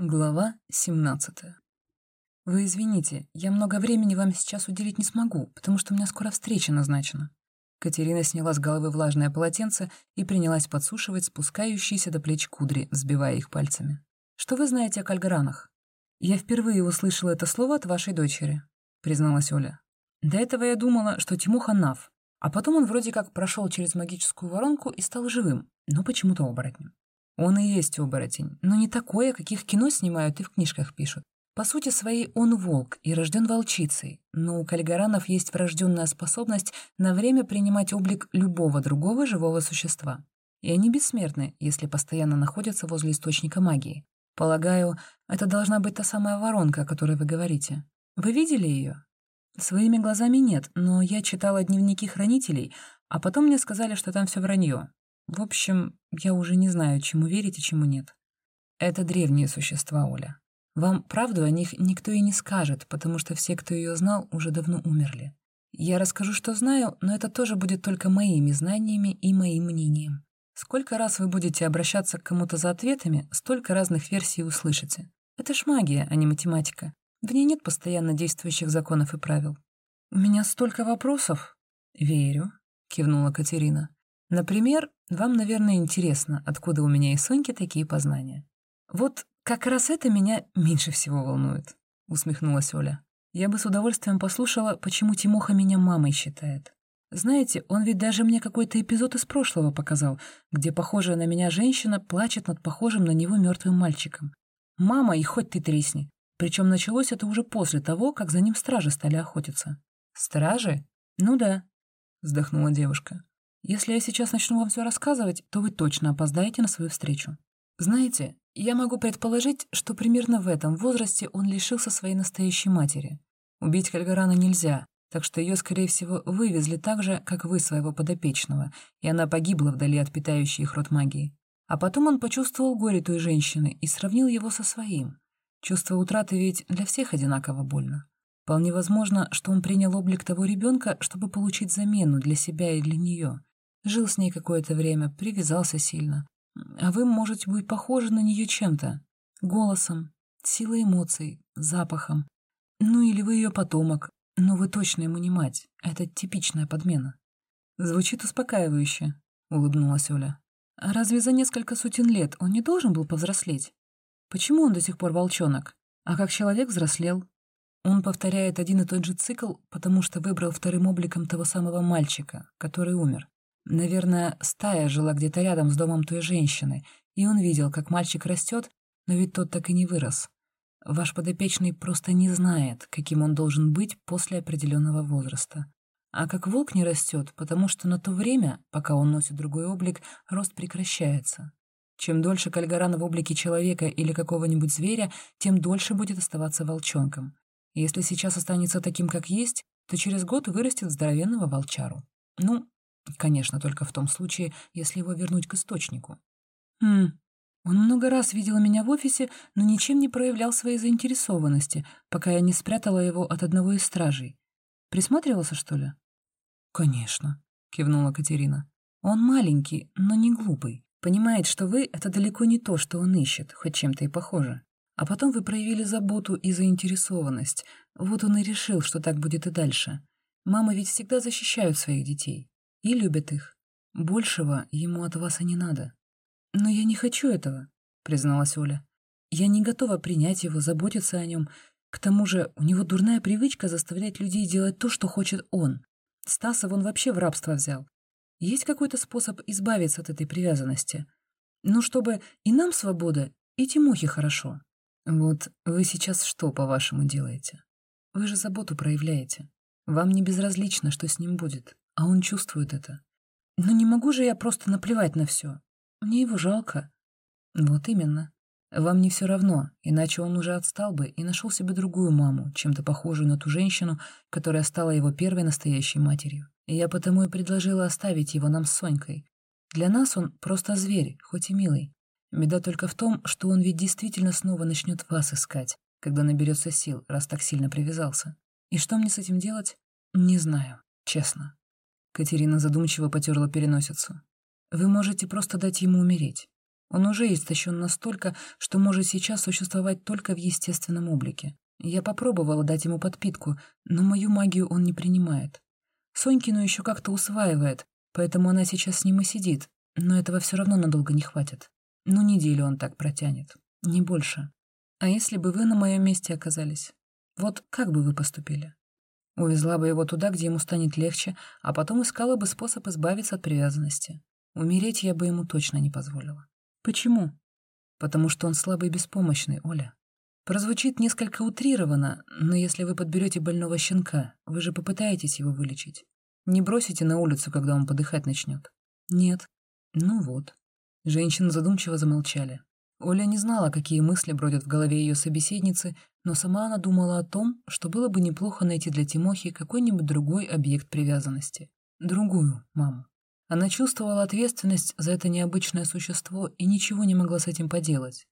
Глава 17. Вы извините, я много времени вам сейчас уделить не смогу, потому что у меня скоро встреча назначена. Катерина сняла с головы влажное полотенце и принялась подсушивать спускающиеся до плеч кудри, взбивая их пальцами. Что вы знаете о кальгранах? Я впервые услышала это слово от вашей дочери, призналась Оля. До этого я думала, что Тимоха Нав, а потом он вроде как прошел через магическую воронку и стал живым, но почему-то оборотнем. Он и есть оборотень, но не такой, о каких кино снимают и в книжках пишут. По сути своей он волк и рожден волчицей, но у кальгаранов есть врожденная способность на время принимать облик любого другого живого существа. И они бессмертны, если постоянно находятся возле источника магии. Полагаю, это должна быть та самая воронка, о которой вы говорите. Вы видели ее? Своими глазами нет, но я читала дневники хранителей, а потом мне сказали, что там все вранье. В общем, я уже не знаю, чему верить и чему нет. Это древние существа, Оля. Вам правду о них никто и не скажет, потому что все, кто ее знал, уже давно умерли. Я расскажу, что знаю, но это тоже будет только моими знаниями и моим мнением. Сколько раз вы будете обращаться к кому-то за ответами, столько разных версий услышите. Это ж магия, а не математика. В ней нет постоянно действующих законов и правил. «У меня столько вопросов». «Верю», — кивнула Катерина. Например, вам, наверное, интересно, откуда у меня и Соньки такие познания. Вот как раз это меня меньше всего волнует, усмехнулась Оля. Я бы с удовольствием послушала, почему Тимоха меня мамой считает. Знаете, он ведь даже мне какой-то эпизод из прошлого показал, где похожая на меня женщина плачет над похожим на него мертвым мальчиком. Мама, и хоть ты тресни. Причем началось это уже после того, как за ним стражи стали охотиться. Стражи? Ну да, вздохнула девушка. Если я сейчас начну вам все рассказывать, то вы точно опоздаете на свою встречу. Знаете, я могу предположить, что примерно в этом возрасте он лишился своей настоящей матери. Убить Кальгарана нельзя, так что ее, скорее всего, вывезли так же, как вы своего подопечного, и она погибла вдали от питающей их рот магии. А потом он почувствовал горе той женщины и сравнил его со своим. Чувство утраты ведь для всех одинаково больно. Вполне возможно, что он принял облик того ребенка, чтобы получить замену для себя и для нее. Жил с ней какое-то время, привязался сильно. А вы можете быть похожи на нее чем-то. Голосом, силой эмоций, запахом. Ну или вы ее потомок, но вы точно ему не мать. Это типичная подмена. Звучит успокаивающе, улыбнулась Оля. А разве за несколько сотен лет он не должен был повзрослеть? Почему он до сих пор волчонок? А как человек взрослел? Он повторяет один и тот же цикл, потому что выбрал вторым обликом того самого мальчика, который умер. Наверное, стая жила где-то рядом с домом той женщины, и он видел, как мальчик растет, но ведь тот так и не вырос. Ваш подопечный просто не знает, каким он должен быть после определенного возраста. А как волк не растет, потому что на то время, пока он носит другой облик, рост прекращается. Чем дольше Кальгаран в облике человека или какого-нибудь зверя, тем дольше будет оставаться волчонком. Если сейчас останется таким, как есть, то через год вырастет здоровенного волчару. Ну, Конечно, только в том случае, если его вернуть к источнику. Хм, он много раз видел меня в офисе, но ничем не проявлял своей заинтересованности, пока я не спрятала его от одного из стражей. Присматривался, что ли? Конечно, кивнула Катерина. Он маленький, но не глупый. Понимает, что вы — это далеко не то, что он ищет, хоть чем-то и похоже. А потом вы проявили заботу и заинтересованность. Вот он и решил, что так будет и дальше. Мамы ведь всегда защищают своих детей и любит их. Большего ему от вас и не надо. Но я не хочу этого, призналась Оля. Я не готова принять его, заботиться о нем. К тому же у него дурная привычка заставлять людей делать то, что хочет он. Стаса он вообще в рабство взял. Есть какой-то способ избавиться от этой привязанности? Ну, чтобы и нам свобода, и Тимохе хорошо. Вот вы сейчас что, по-вашему, делаете? Вы же заботу проявляете. Вам не безразлично, что с ним будет а он чувствует это. Но не могу же я просто наплевать на все. Мне его жалко. Вот именно. Вам не все равно, иначе он уже отстал бы и нашел себе другую маму, чем-то похожую на ту женщину, которая стала его первой настоящей матерью. Я потому и предложила оставить его нам с Сонькой. Для нас он просто зверь, хоть и милый. Беда только в том, что он ведь действительно снова начнет вас искать, когда наберется сил, раз так сильно привязался. И что мне с этим делать? Не знаю, честно. Катерина задумчиво потерла переносицу. «Вы можете просто дать ему умереть. Он уже истощен настолько, что может сейчас существовать только в естественном облике. Я попробовала дать ему подпитку, но мою магию он не принимает. Сонькину еще как-то усваивает, поэтому она сейчас с ним и сидит, но этого все равно надолго не хватит. Ну, неделю он так протянет, не больше. А если бы вы на моем месте оказались? Вот как бы вы поступили? Увезла бы его туда, где ему станет легче, а потом искала бы способ избавиться от привязанности. Умереть я бы ему точно не позволила. Почему? Потому что он слабый и беспомощный, Оля. Прозвучит несколько утрированно, но если вы подберете больного щенка, вы же попытаетесь его вылечить. Не бросите на улицу, когда он подыхать начнет. Нет. Ну вот. Женщины задумчиво замолчали. Оля не знала, какие мысли бродят в голове ее собеседницы, но сама она думала о том, что было бы неплохо найти для Тимохи какой-нибудь другой объект привязанности. Другую маму. Она чувствовала ответственность за это необычное существо и ничего не могла с этим поделать.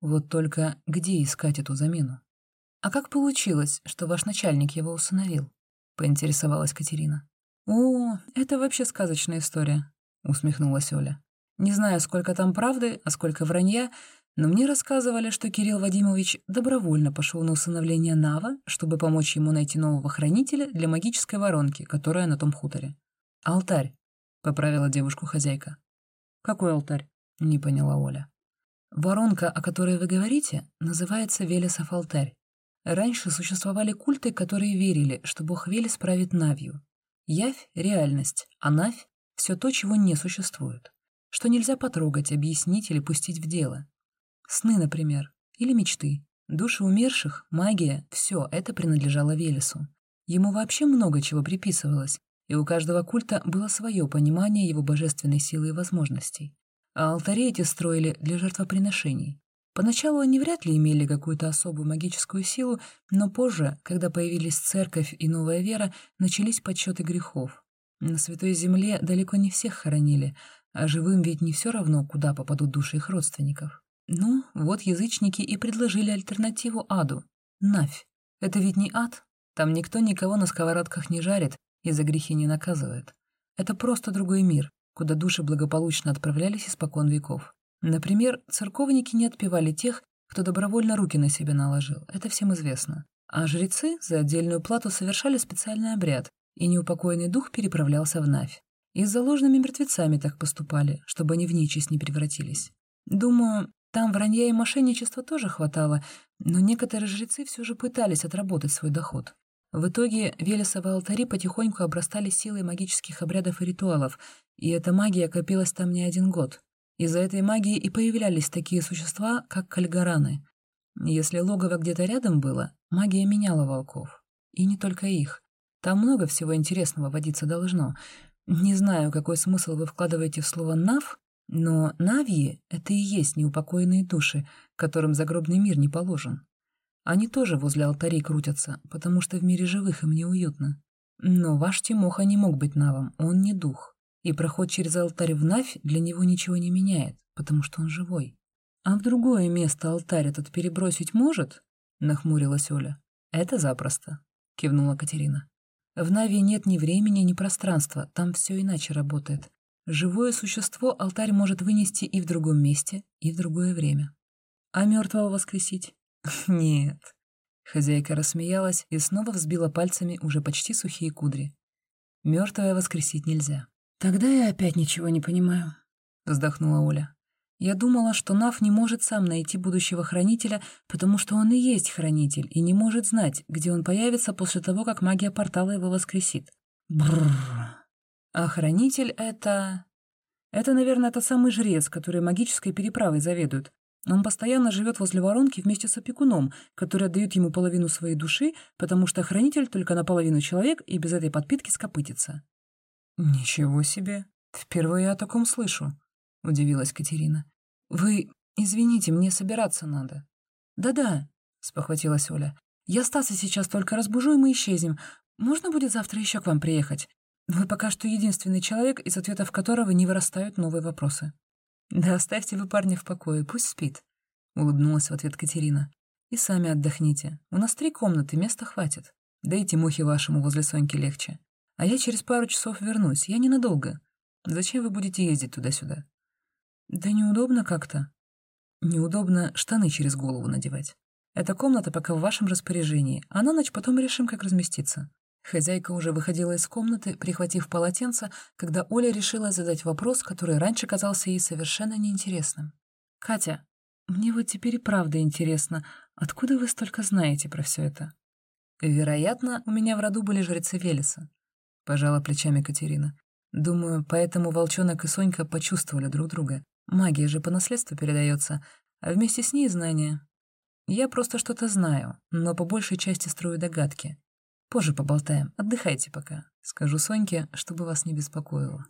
Вот только где искать эту замену? «А как получилось, что ваш начальник его усыновил?» — поинтересовалась Катерина. «О, это вообще сказочная история», — усмехнулась Оля. «Не знаю, сколько там правды, а сколько вранья, но мне рассказывали, что Кирилл Вадимович добровольно пошел на усыновление Нава, чтобы помочь ему найти нового хранителя для магической воронки, которая на том хуторе. «Алтарь», — поправила девушку хозяйка. «Какой алтарь?» — не поняла Оля. Воронка, о которой вы говорите, называется Велесов алтарь. Раньше существовали культы, которые верили, что бог Велес правит Навью. Явь — реальность, а Навь — все то, чего не существует. Что нельзя потрогать, объяснить или пустить в дело. Сны, например, или мечты. Души умерших, магия — все это принадлежало Велесу. Ему вообще много чего приписывалось, и у каждого культа было свое понимание его божественной силы и возможностей. А алтари эти строили для жертвоприношений. Поначалу они вряд ли имели какую-то особую магическую силу, но позже, когда появились церковь и новая вера, начались подсчеты грехов. На Святой Земле далеко не всех хоронили, а живым ведь не все равно, куда попадут души их родственников. Ну, вот язычники и предложили альтернативу аду — Навь. Это ведь не ад, там никто никого на сковородках не жарит и за грехи не наказывает. Это просто другой мир, куда души благополучно отправлялись испокон веков. Например, церковники не отпевали тех, кто добровольно руки на себя наложил, это всем известно. А жрецы за отдельную плату совершали специальный обряд, и неупокоенный дух переправлялся в Навь. И с заложенными мертвецами так поступали, чтобы они в нечисть не превратились. Думаю, там вранья и мошенничества тоже хватало, но некоторые жрецы все же пытались отработать свой доход. В итоге Велесовы алтари потихоньку обрастали силой магических обрядов и ритуалов, и эта магия копилась там не один год. Из-за этой магии и появлялись такие существа, как кальгараны. Если логово где-то рядом было, магия меняла волков. И не только их. Там много всего интересного водиться должно. Не знаю, какой смысл вы вкладываете в слово «нав», но «навьи» — это и есть неупокоенные души, которым загробный мир не положен. Они тоже возле алтарей крутятся, потому что в мире живых им неуютно. Но ваш Тимоха не мог быть навом, он не дух. И проход через алтарь в Навь для него ничего не меняет, потому что он живой. «А в другое место алтарь этот перебросить может?» — нахмурилась Оля. «Это запросто», — кивнула Катерина. «В Наве нет ни времени, ни пространства, там все иначе работает. Живое существо алтарь может вынести и в другом месте, и в другое время. А мертвого воскресить? «Нет». Хозяйка рассмеялась и снова взбила пальцами уже почти сухие кудри. Мертвое воскресить нельзя. «Тогда я опять ничего не понимаю», — вздохнула Оля. «Я думала, что Нав не может сам найти будущего хранителя, потому что он и есть хранитель, и не может знать, где он появится после того, как магия портала его воскресит. Бррр. А хранитель — это... Это, наверное, тот самый жрец, который магической переправой заведует. Он постоянно живет возле воронки вместе с опекуном, который отдает ему половину своей души, потому что хранитель только наполовину человек и без этой подпитки скопытится. «Ничего себе! Впервые я о таком слышу», — удивилась Катерина. «Вы... Извините, мне собираться надо». «Да-да», — спохватилась Оля. «Я Стаса сейчас только разбужу, и мы исчезнем. Можно будет завтра еще к вам приехать? Вы пока что единственный человек, из ответов которого не вырастают новые вопросы». «Да оставьте вы парня в покое, пусть спит», — улыбнулась в ответ Катерина. «И сами отдохните. У нас три комнаты, места хватит. Дайте мухи вашему возле Соньки легче. А я через пару часов вернусь, я ненадолго. Зачем вы будете ездить туда-сюда?» Да неудобно как-то. Неудобно штаны через голову надевать. Эта комната пока в вашем распоряжении, а на ночь потом решим, как разместиться. Хозяйка уже выходила из комнаты, прихватив полотенце, когда Оля решила задать вопрос, который раньше казался ей совершенно неинтересным. «Катя, мне вот теперь и правда интересно, откуда вы столько знаете про все это?» «Вероятно, у меня в роду были жрецы Велеса», — пожала плечами Катерина. «Думаю, поэтому волчонок и Сонька почувствовали друг друга. Магия же по наследству передается, а вместе с ней знания. Я просто что-то знаю, но по большей части строю догадки. Позже поболтаем, отдыхайте пока. Скажу Соньке, чтобы вас не беспокоило.